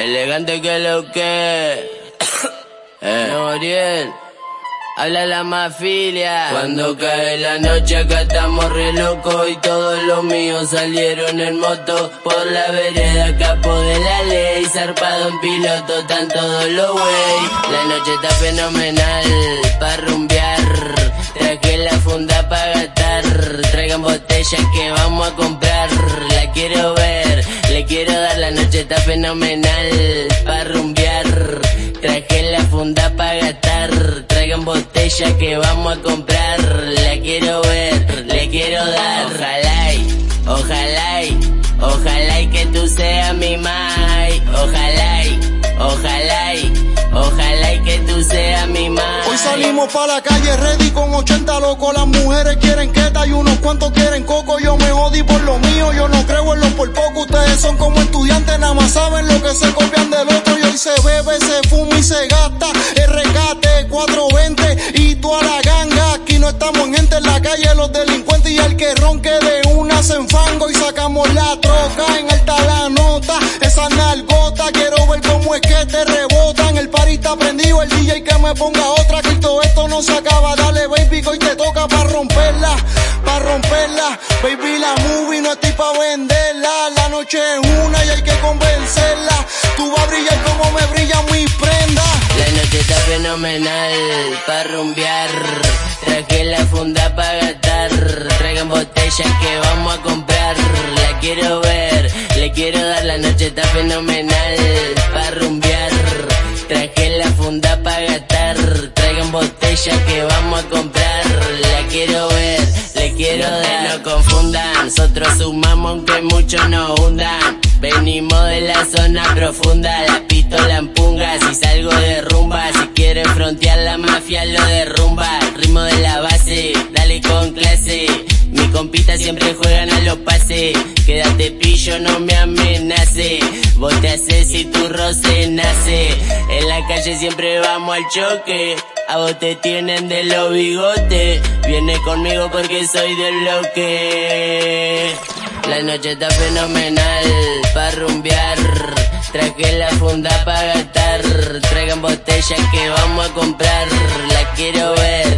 Elegante que lo que. eh. Oriel. Habla la mafilia. Cuando cae la noche acá estamos re locos y todos los míos salieron en moto por la vereda capo de la ley, zarpado en piloto, están todos los wey. La noche está fenomenal pa rumbear, traje la funda pa gastar, traigan botellas que vamos a comprar, la quiero ver, le quiero dar está fenomenal pa rumbear, traje la funda pa gastar, traigan botella que vamos a comprar, la quiero ver, le quiero dar, ojalá y, ojalá y, ojalá y que tú seas mi mai, ojalá y, ojalá y, ojalá y que tú seas mi salimos pa' la calle ready con 80 locos. Las mujeres quieren queta y unos cuantos quieren coco. Yo me jodí por lo mío, yo no creo en lo por poco. Ustedes son como estudiantes, nada más saben lo que se copian del otro. Y hoy se bebe, se fuma y se gasta. El rescate 420 y toda la ganga. Aquí no estamos en gente en la calle, los delincuentes y el que ronque de una se enfango. Y sacamos la troca en alta la nota. Esa nalgota, quiero ver cómo es que te rebotan. El parita prendido, el DJ que me ponga otra. Se acaba. Dale, baby, que hoy te toca para romperla, para romperla. Baby, la movie no estoy pa' venderla. La noche es una y hay que convencerla. Tú vas a brillar como me brillan mis prendas. La noche está fenomenal pa' rumbear. Traje la funda pa' gastar. Traigan botellas que vamos a comprar. La quiero ver, le quiero dar. La noche está fenomenal pa' rumbear. Traje la funda pa' gastar. Traigan botellas que vamos a comprar. La quiero ver, le quiero dar. No confundan, nosotros sumamos aunque muchos nos hundan. Venimos de la zona profunda, la pistola en punga, si salgo de rumba, si quieren frontear la mafia lo derrumba, ritmo de la base, dale con clase, mi compita siempre juegan a los pases, quédate pillo, no me amenace, vos te haces si tu roce nace, en la calle siempre vamos al choque, a vos te tienen de los bigotes, viene conmigo porque soy del bloque. La noche está fenomenal pa' rumbear. Traje la funda pa' gastar. Traigan botellas que vamos a comprar. La quiero ver,